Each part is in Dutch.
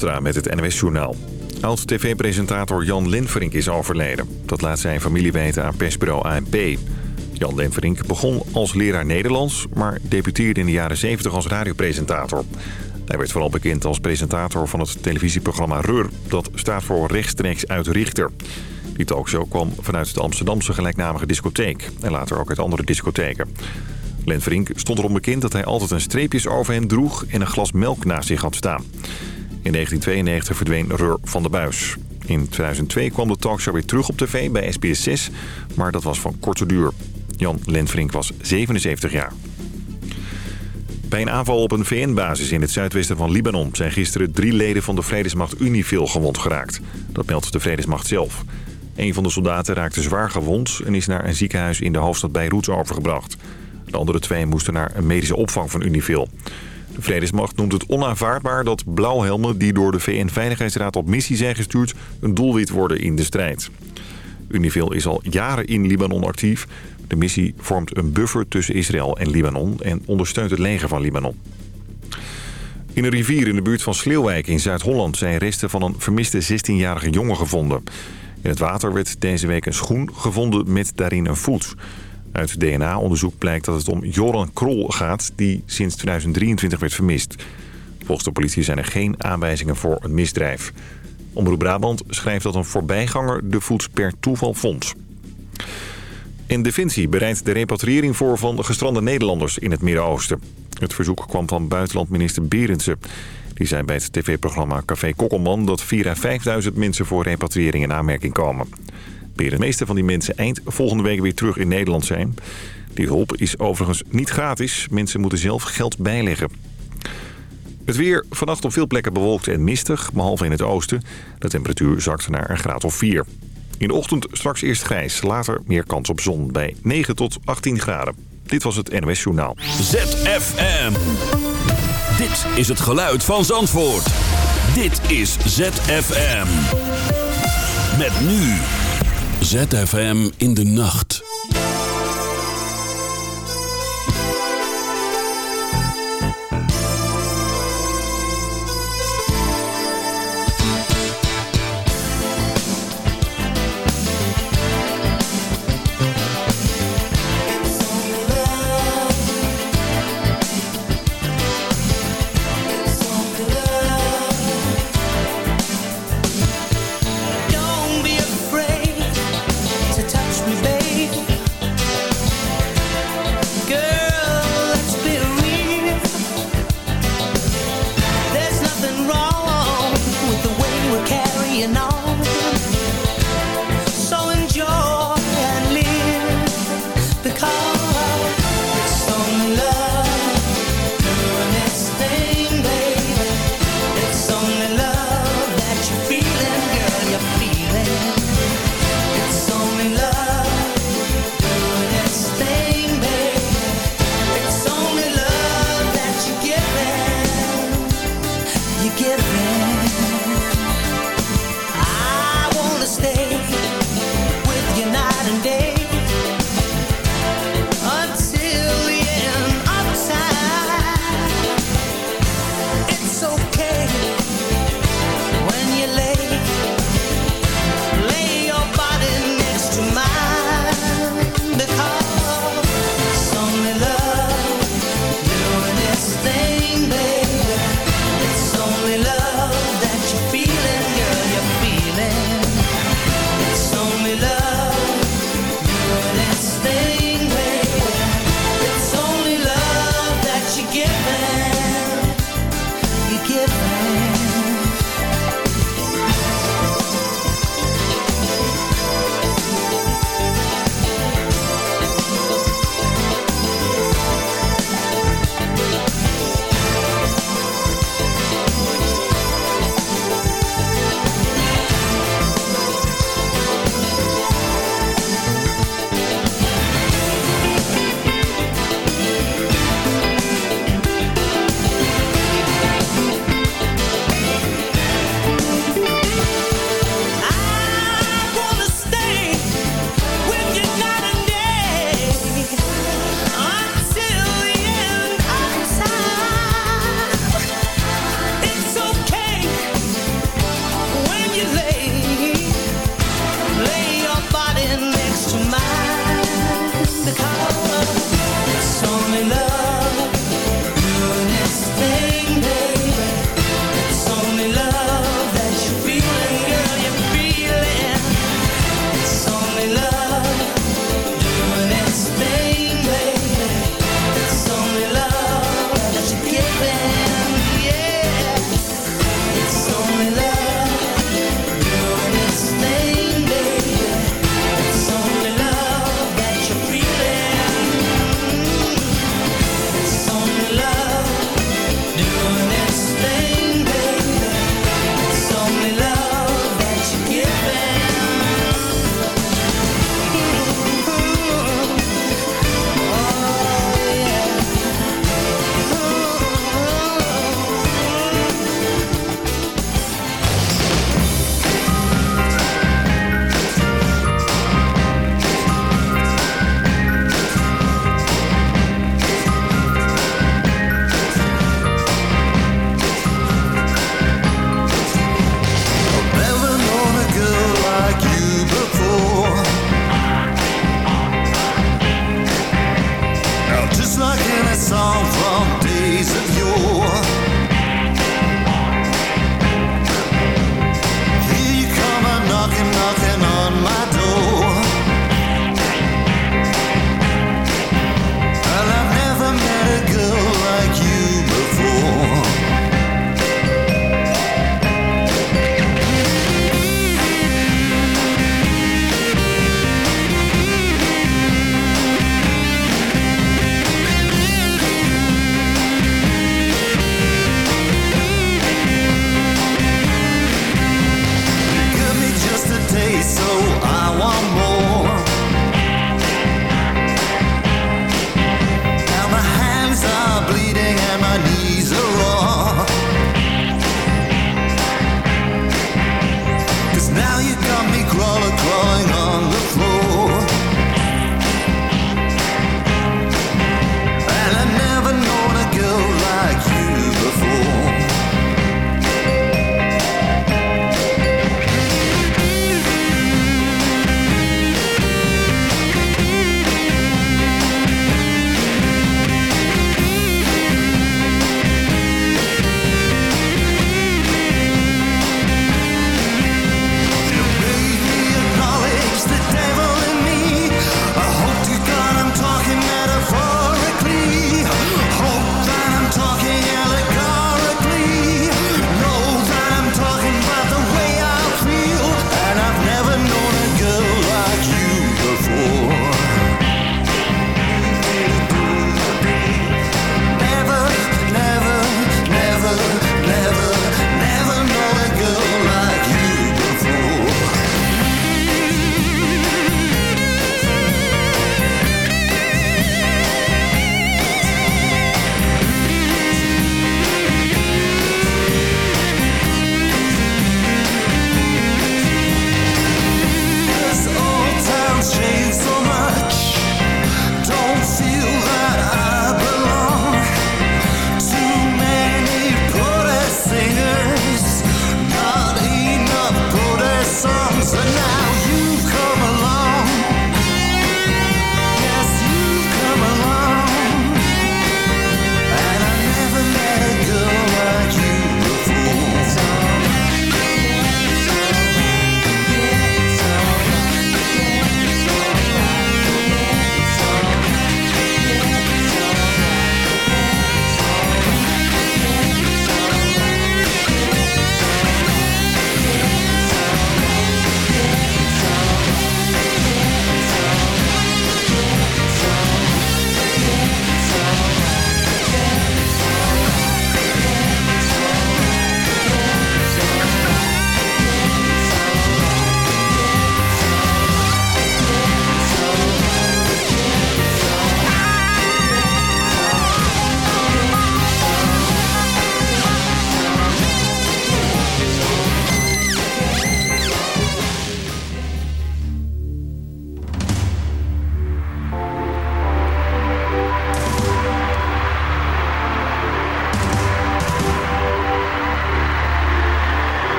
Met het NWS-journaal. Oud-tv-presentator Jan Lenverink is overleden. Dat laat zijn familie weten aan persbureau ANP. Jan Lenverink begon als leraar Nederlands... maar debuteerde in de jaren 70 als radiopresentator. Hij werd vooral bekend als presentator van het televisieprogramma RUR... dat staat voor rechtstreeks uit Richter. Die talkshow kwam vanuit de Amsterdamse gelijknamige discotheek... en later ook uit andere discotheken. Len Vrink stond erom bekend dat hij altijd een streepjes over hem droeg... en een glas melk naast zich had staan. In 1992 verdween Rur van de Buis. In 2002 kwam de talkshow weer terug op tv bij SBS 6, maar dat was van korte duur. Jan Lenfrink was 77 jaar. Bij een aanval op een VN-basis in het zuidwesten van Libanon... zijn gisteren drie leden van de vredesmacht Unifil gewond geraakt. Dat meldt de vredesmacht zelf. Een van de soldaten raakte zwaar gewond... en is naar een ziekenhuis in de hoofdstad Beirut overgebracht. De andere twee moesten naar een medische opvang van Unifil. De Vredesmacht noemt het onaanvaardbaar dat blauwhelmen... die door de VN-veiligheidsraad op missie zijn gestuurd... een doelwit worden in de strijd. Unifil is al jaren in Libanon actief. De missie vormt een buffer tussen Israël en Libanon... en ondersteunt het leger van Libanon. In een rivier in de buurt van Sleeuwijk in Zuid-Holland... zijn resten van een vermiste 16-jarige jongen gevonden. In het water werd deze week een schoen gevonden met daarin een voet... Uit DNA-onderzoek blijkt dat het om Joran Krol gaat... die sinds 2023 werd vermist. Volgens de politie zijn er geen aanwijzingen voor een misdrijf. Omroep Brabant schrijft dat een voorbijganger de voet per toeval vond. In Defensie bereidt de repatriëring voor van de gestrande Nederlanders in het Midden-Oosten. Het verzoek kwam van buitenlandminister Berendsen. Die zei bij het tv-programma Café Kokkelman dat 4.000 à 5.000 mensen voor repatriëring in aanmerking komen. De meeste van die mensen eind volgende week weer terug in Nederland zijn. Die hulp is overigens niet gratis. Mensen moeten zelf geld bijleggen. Het weer vannacht op veel plekken bewolkt en mistig, behalve in het oosten. De temperatuur zakt naar een graad of 4. In de ochtend straks eerst grijs, later meer kans op zon bij 9 tot 18 graden. Dit was het NOS Journaal. ZFM. Dit is het geluid van Zandvoort. Dit is ZFM. Met nu ZFM in de nacht.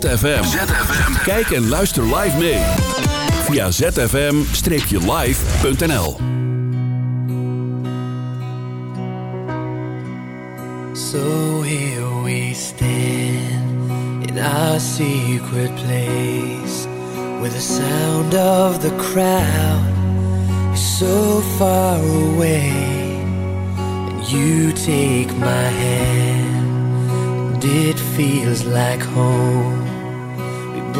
ZFM. Kijk en luister live mee. Via zfm-live.nl So here we stand in our secret place Where the sound of the crowd. Is so far away And you take my hand. And it feels like home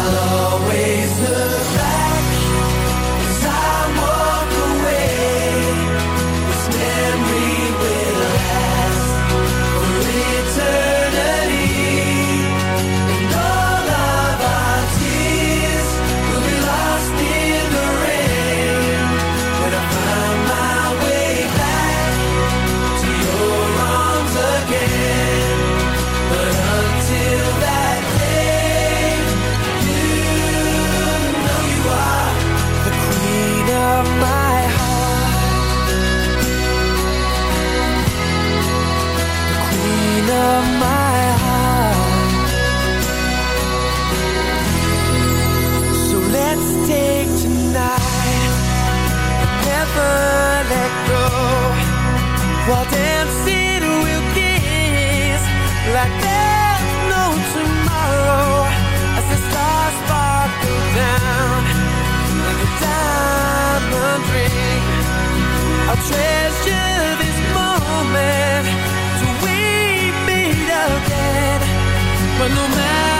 I'll always look back But no matter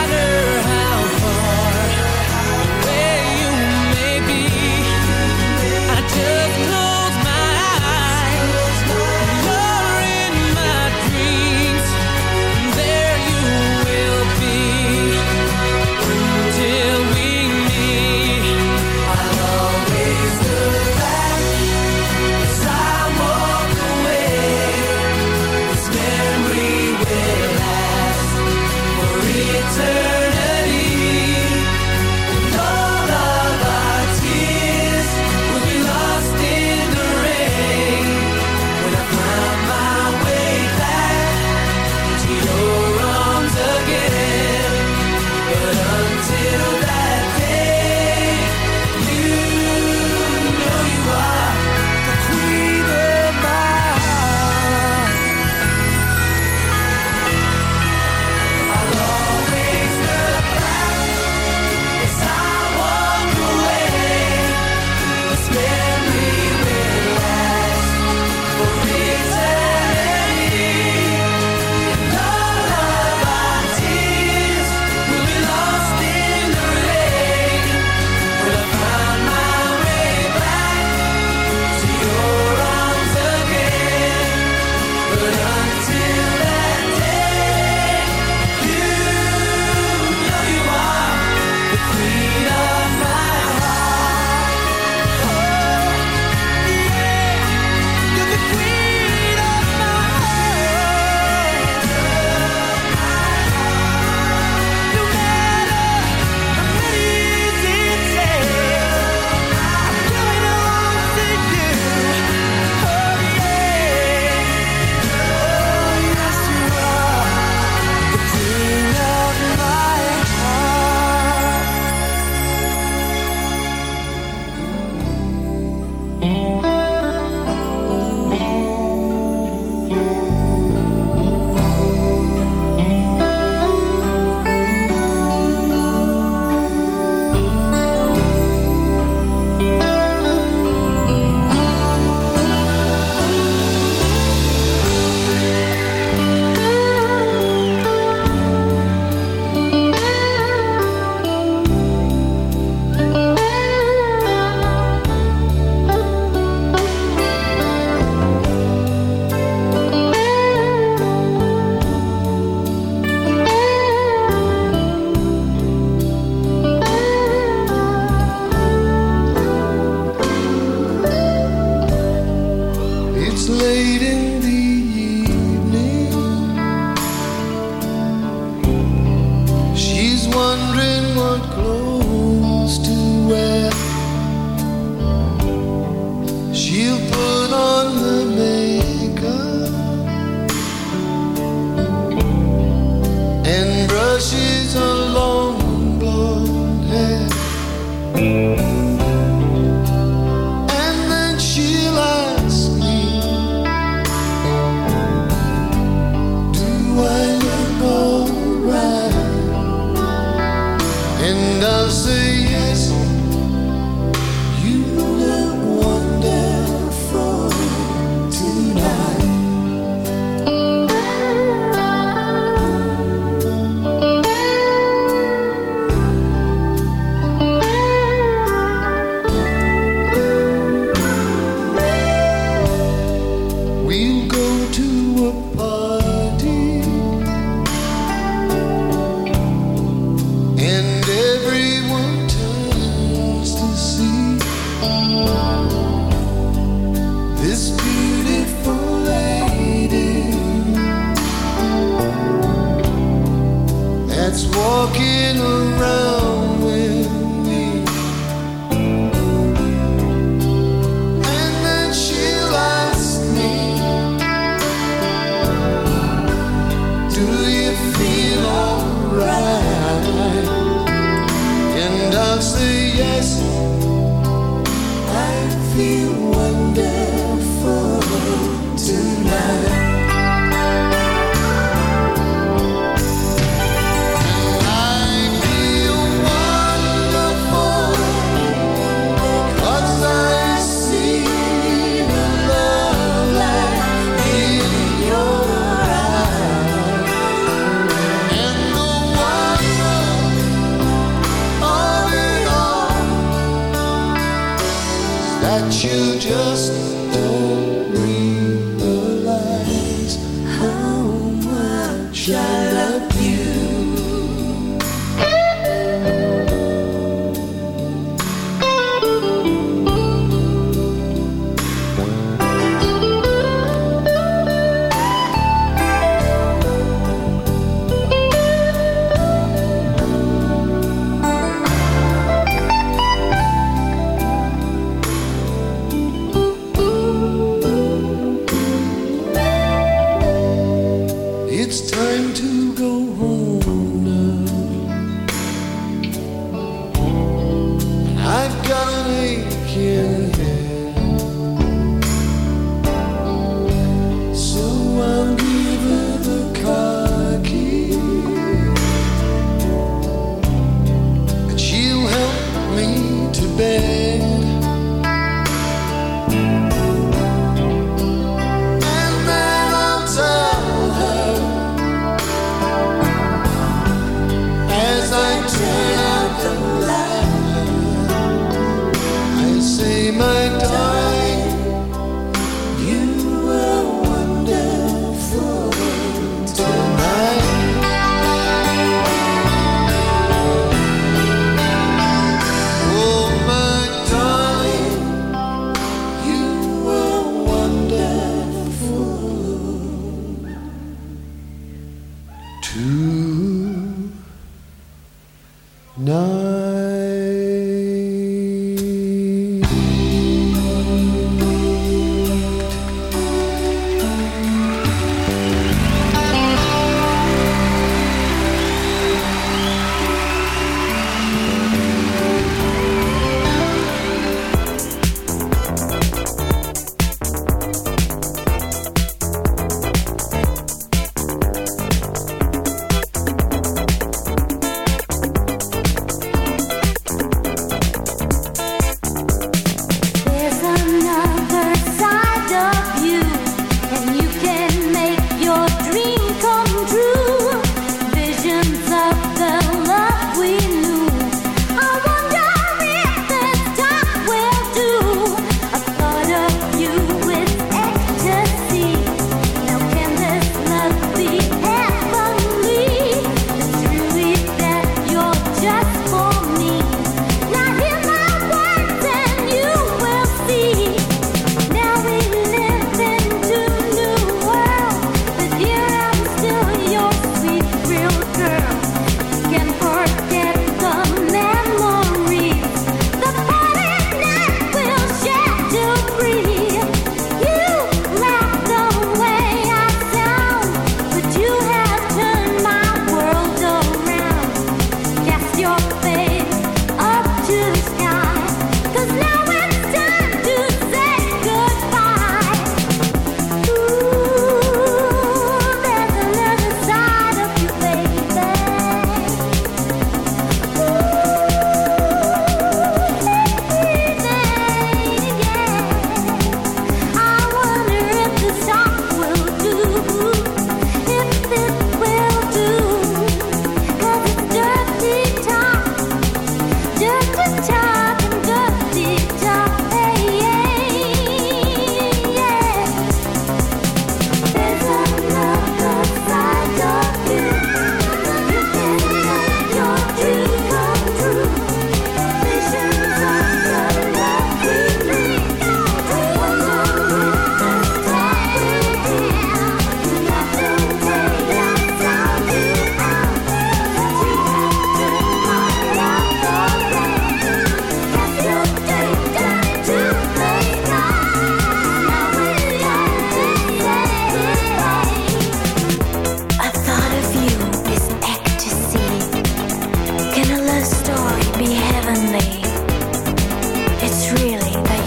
you.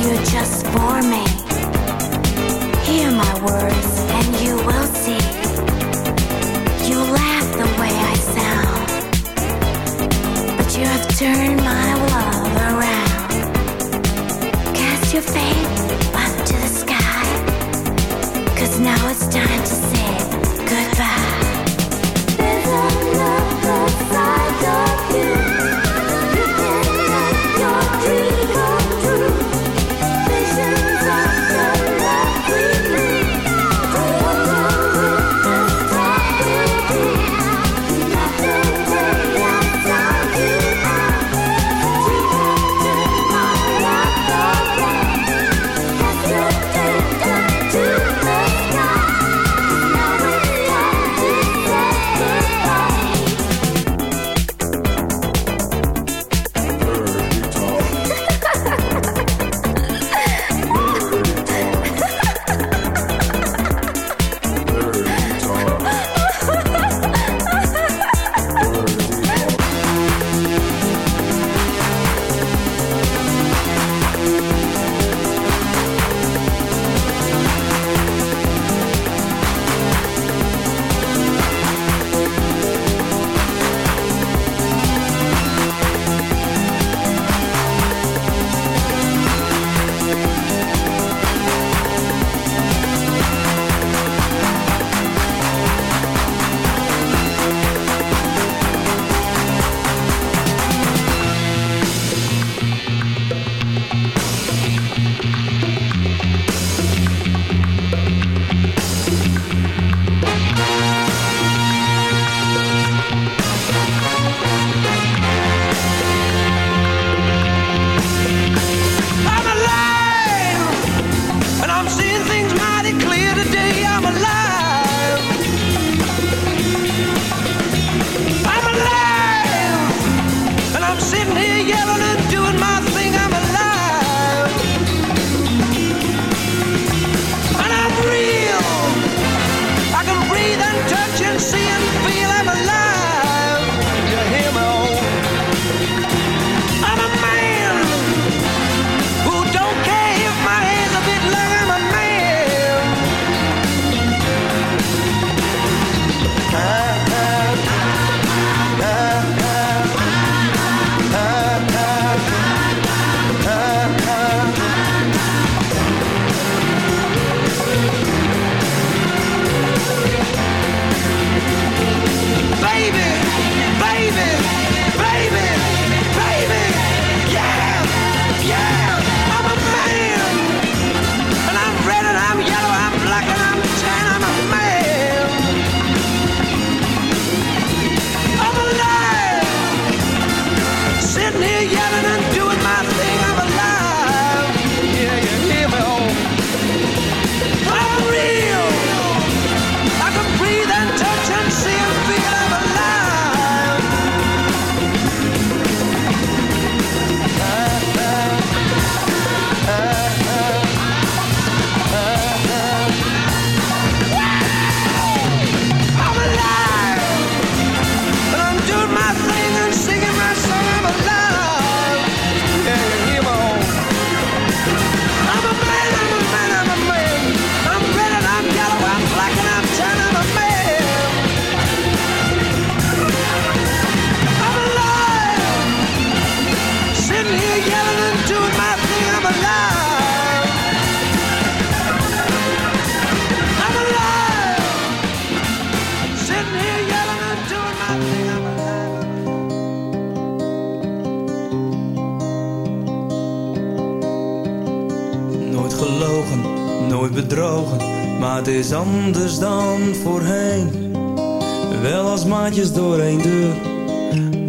You're just for me. Hear my words is anders dan voorheen. Wel als maatjes door één deur,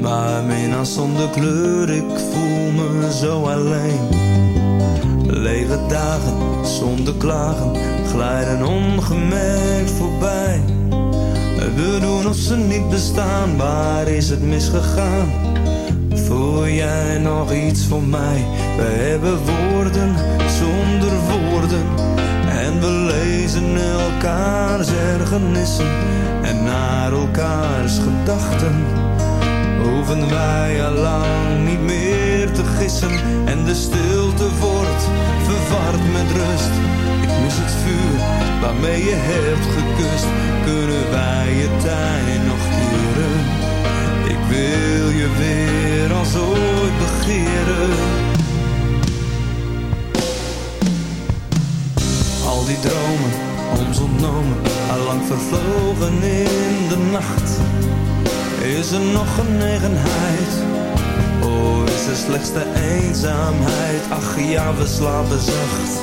maar mina zonder kleur, ik voel me zo alleen. Lege dagen, zonder klagen, glijden ongemerkt voorbij. We doen of ze niet bestaan, waar is het misgegaan? Voel jij nog iets voor mij? We hebben woorden zonder woorden. We lezen elkaars ergernissen en naar elkaars gedachten. Hoeven wij al lang niet meer te gissen en de stilte wordt verward met rust. Ik mis het vuur waarmee je hebt gekust. Kunnen wij je tijd nog keren? Ik wil je weer als ooit begeren. Al die dromen, ons ontnomen, allang vervlogen in de nacht. Is er nog genegenheid? Oh, is er slechts de eenzaamheid? Ach ja, we slapen zacht.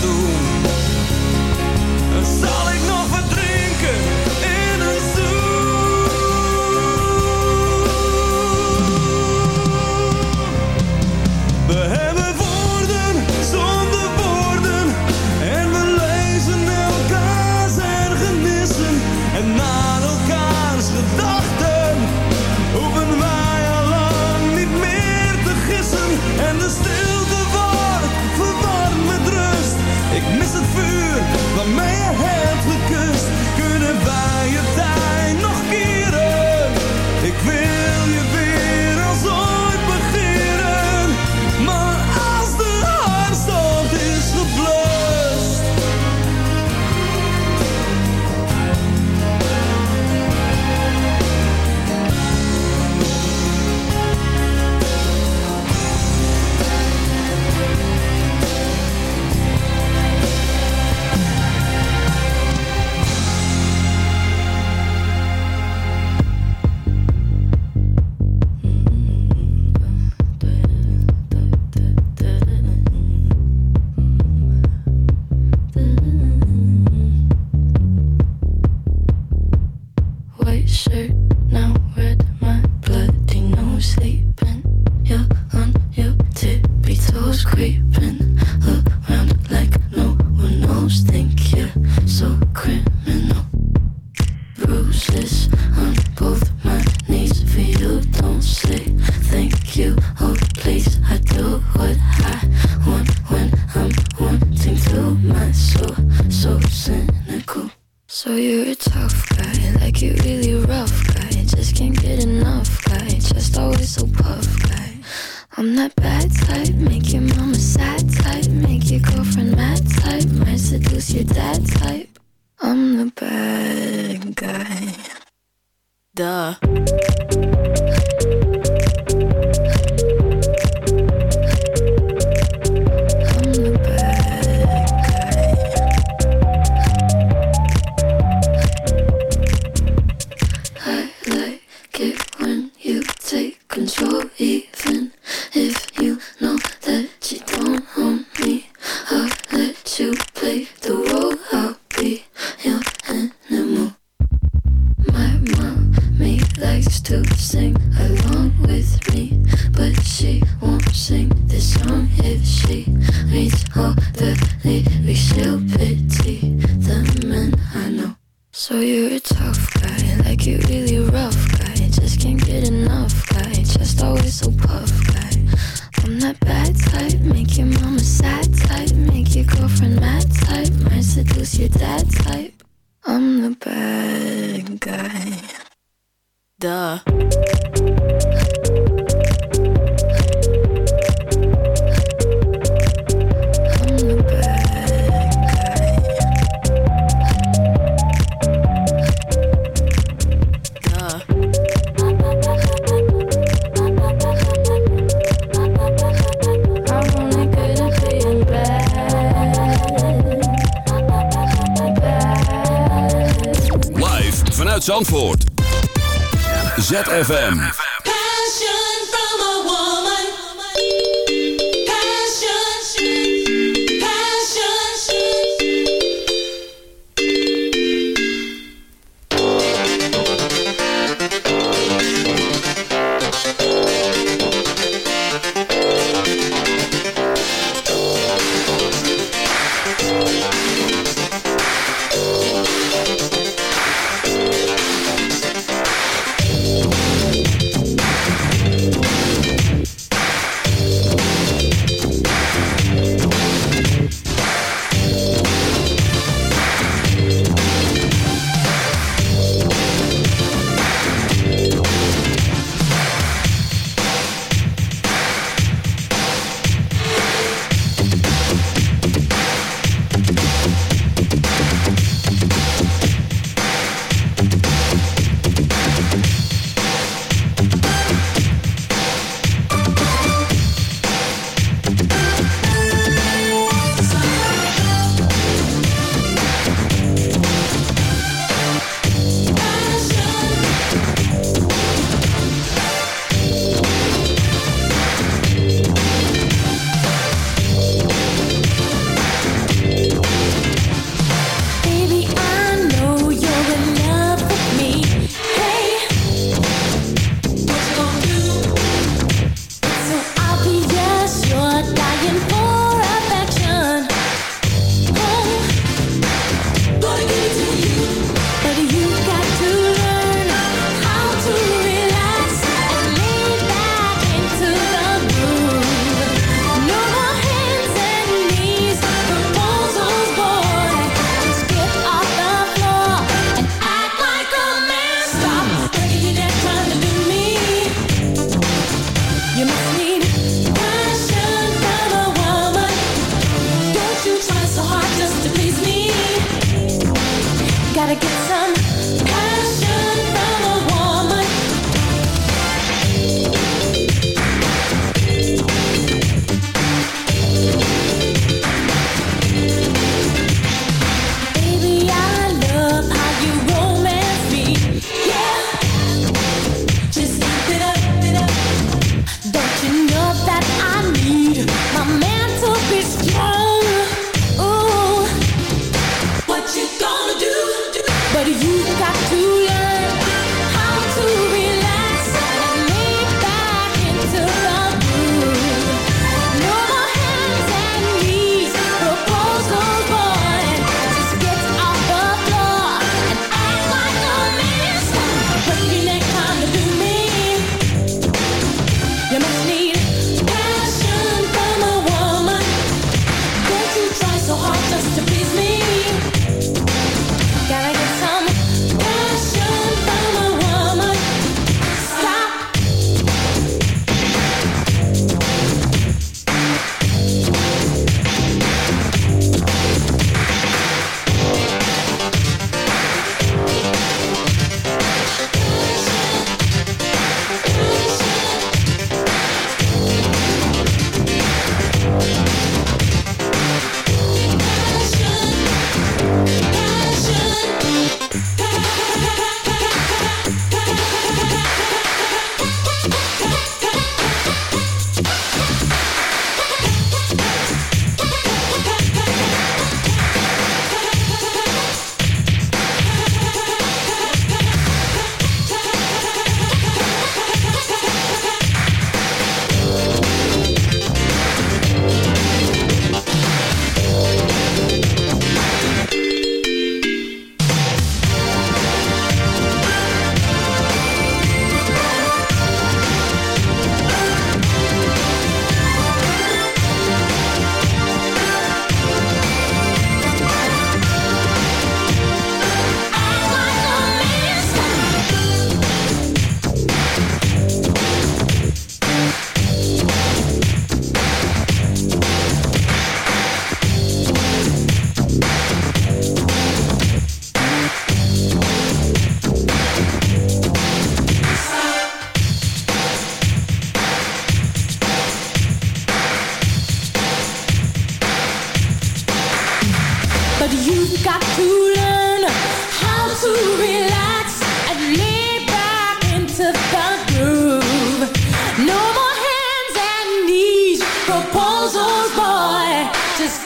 bad type, make your mama sad type, make your girlfriend mad type, might seduce your dad type. I'm the bad guy. Duh. Zandvoort. ZFM.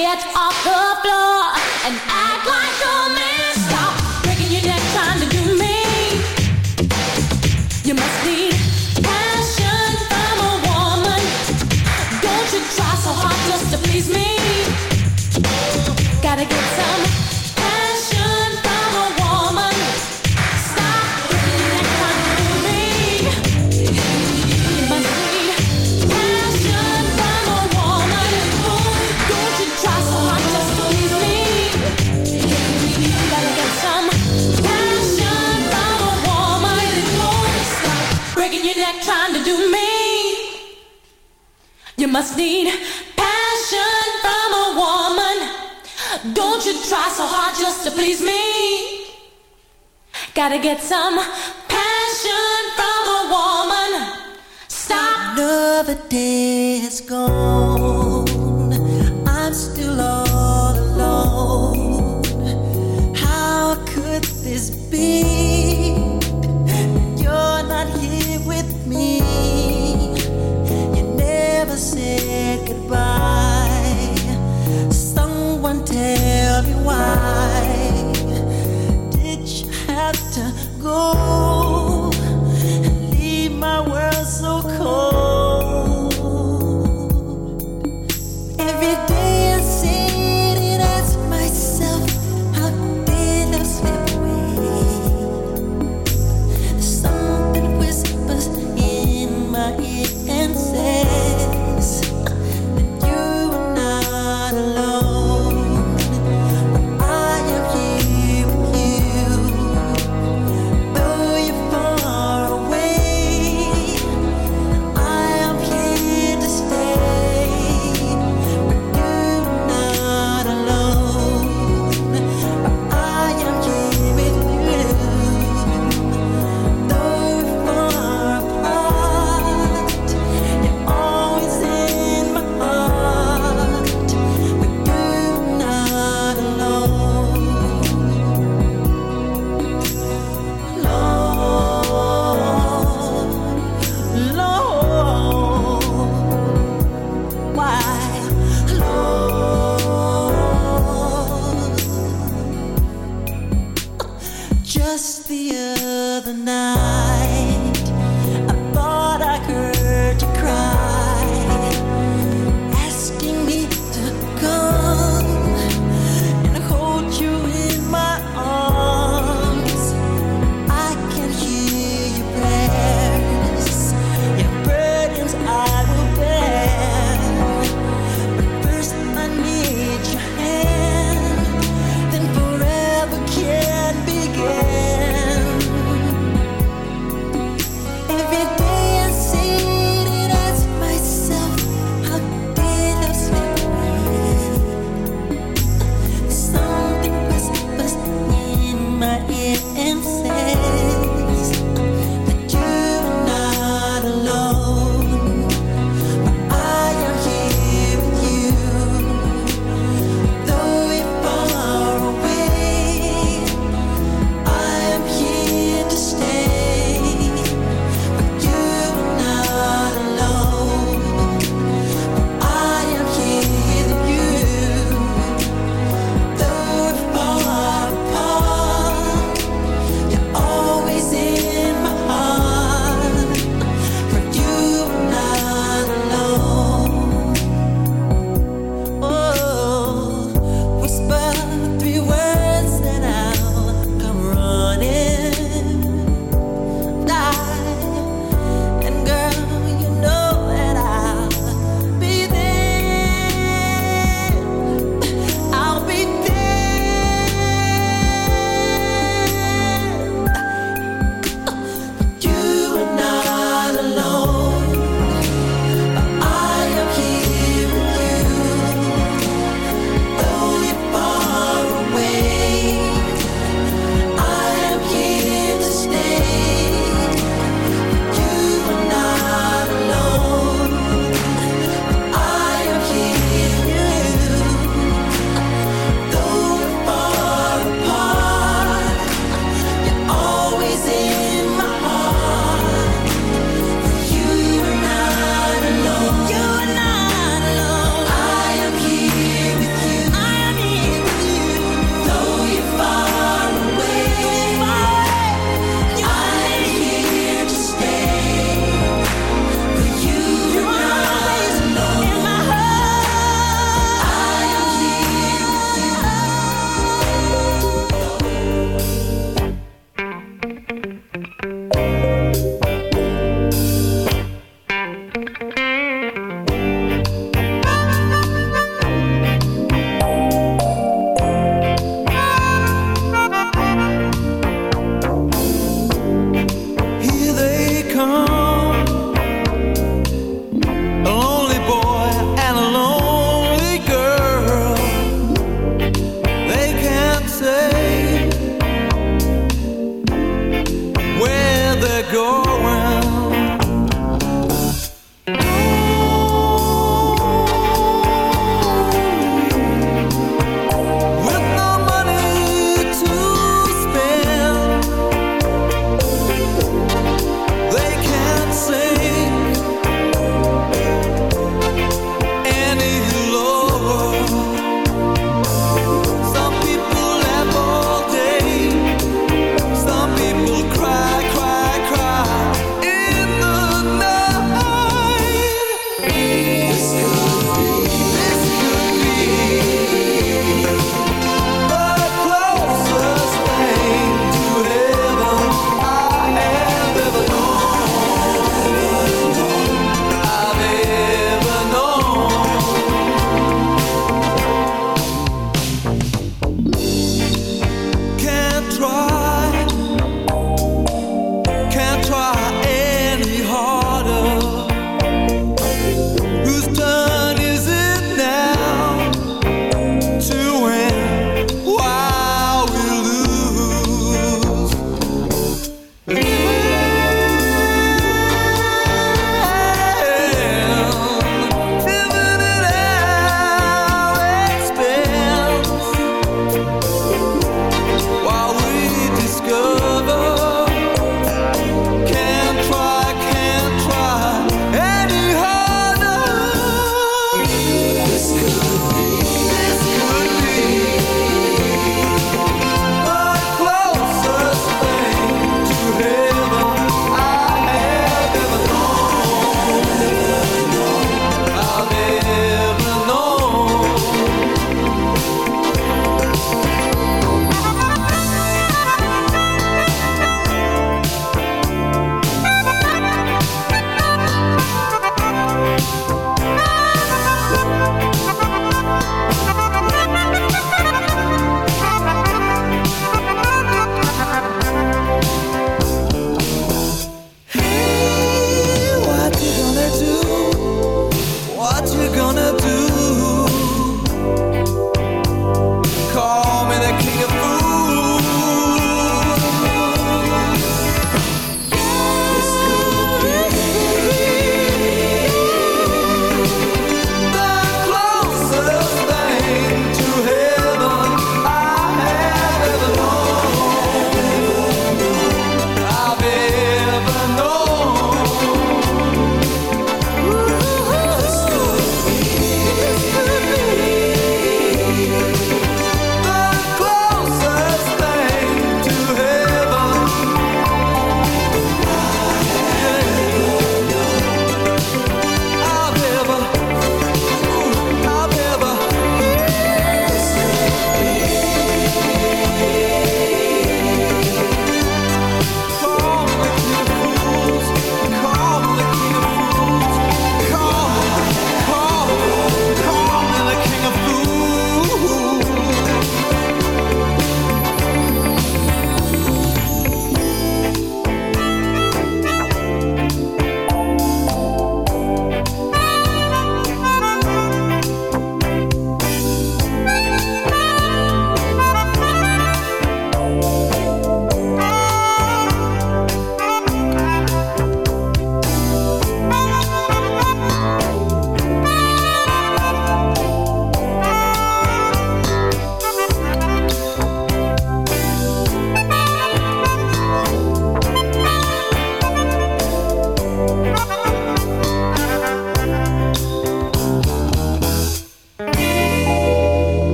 get off the must need passion from a woman. Don't you try so hard just to please me. Gotta get some passion from a woman. Stop. Another day is gone. go.